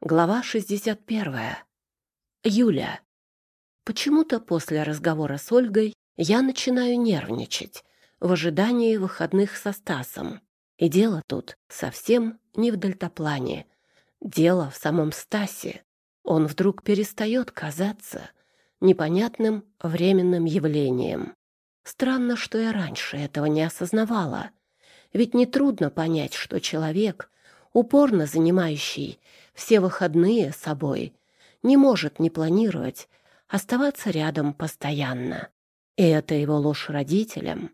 Глава 61. Юля. Почему-то после разговора с Ольгой я начинаю нервничать в ожидании выходных со Стасом. И дело тут совсем не в дельтаплане. Дело в самом Стасе. Он вдруг перестает казаться непонятным временным явлением. Странно, что я раньше этого не осознавала. Ведь нетрудно понять, что человек, упорно занимающий все выходные собой, не может не планировать оставаться рядом постоянно. И это его ложь родителям.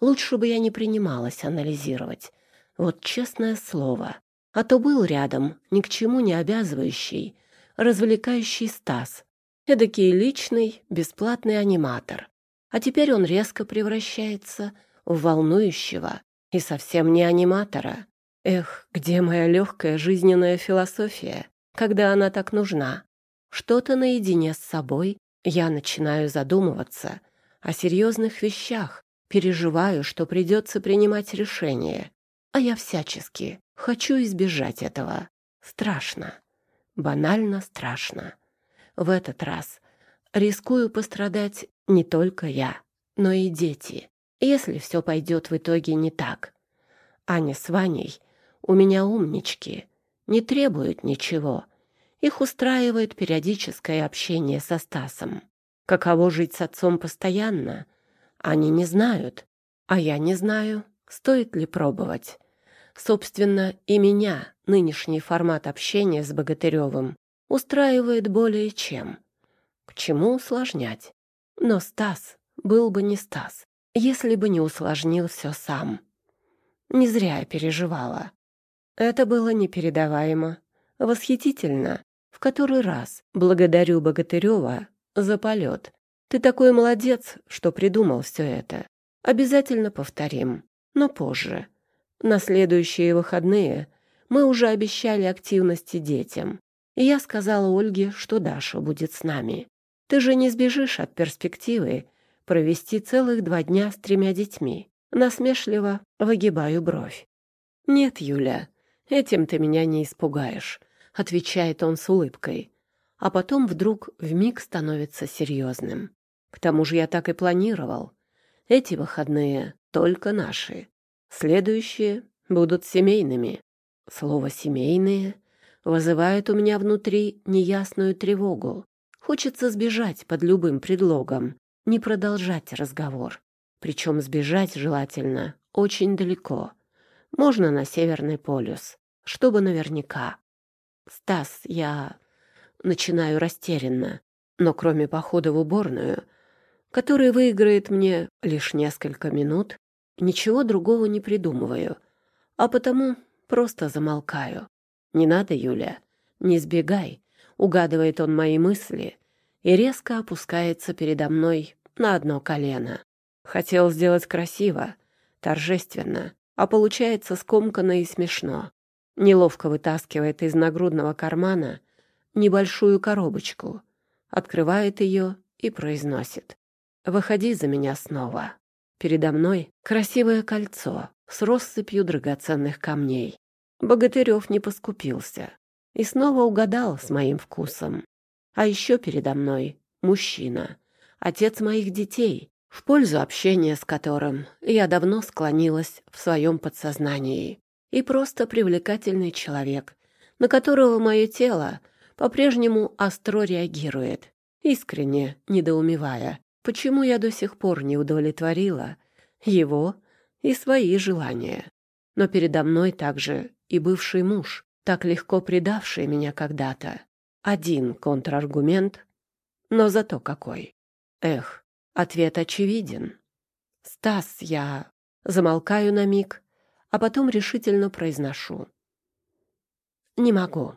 Лучше бы я не принималась анализировать. Вот честное слово. А то был рядом ни к чему не обязывающий, развлекающий Стас. Эдакий личный, бесплатный аниматор. А теперь он резко превращается в волнующего и совсем не аниматора. Эх, где моя легкая жизненная философия, когда она так нужна? Что-то наедине с собой я начинаю задумываться о серьезных вещах, переживаю, что придется принимать решение. А я всячески хочу избежать этого. Страшно. Банально страшно. В этот раз рискую пострадать не только я, но и дети, если все пойдет в итоге не так. Аня с Ваней у меня умнички, не требуют ничего. Их устраивает периодическое общение со Стасом. Каково жить с отцом постоянно, они не знают, а я не знаю, стоит ли пробовать. Собственно, и меня нынешний формат общения с Богатыревым устраивает более чем. К чему усложнять? Но Стас был бы не Стас, если бы не усложнил все сам. Не зря я переживала. Это было непередаваемо, восхитительно. В который раз благодарю Богатырева за полет. Ты такой молодец, что придумал все это. Обязательно повторим, но позже. На следующие выходные мы уже обещали активности детям. И я сказала Ольге, что Даша будет с нами. Ты же не сбежишь от перспективы провести целых два дня с тремя детьми. Насмешливо выгибаю бровь. Нет, Юля, «Этим ты меня не испугаешь», — отвечает он с улыбкой. А потом вдруг вмиг становится серьезным. К тому же я так и планировал. Эти выходные только наши. Следующие будут семейными. Слово «семейные» вызывает у меня внутри неясную тревогу. Хочется сбежать под любым предлогом, не продолжать разговор. Причем сбежать желательно очень далеко. Можно на Северный полюс чтобы наверняка. «Стас, я...» Начинаю растерянно, но кроме похода в уборную, который выиграет мне лишь несколько минут, ничего другого не придумываю, а потому просто замолкаю. «Не надо, Юля, не сбегай», — угадывает он мои мысли и резко опускается передо мной на одно колено. Хотел сделать красиво, торжественно, а получается скомканно и смешно неловко вытаскивает из нагрудного кармана небольшую коробочку, открывает ее и произносит. «Выходи за меня снова». Передо мной красивое кольцо с россыпью драгоценных камней. Богатырев не поскупился и снова угадал с моим вкусом. А еще передо мной мужчина, отец моих детей, в пользу общения с которым я давно склонилась в своем подсознании и просто привлекательный человек, на которого мое тело по-прежнему остро реагирует, искренне недоумевая, почему я до сих пор не удовлетворила его и свои желания. Но передо мной также и бывший муж, так легко предавший меня когда-то. Один контраргумент, но зато какой. Эх, ответ очевиден. «Стас, я...» Замолкаю на миг, а потом решительно произношу. «Не могу.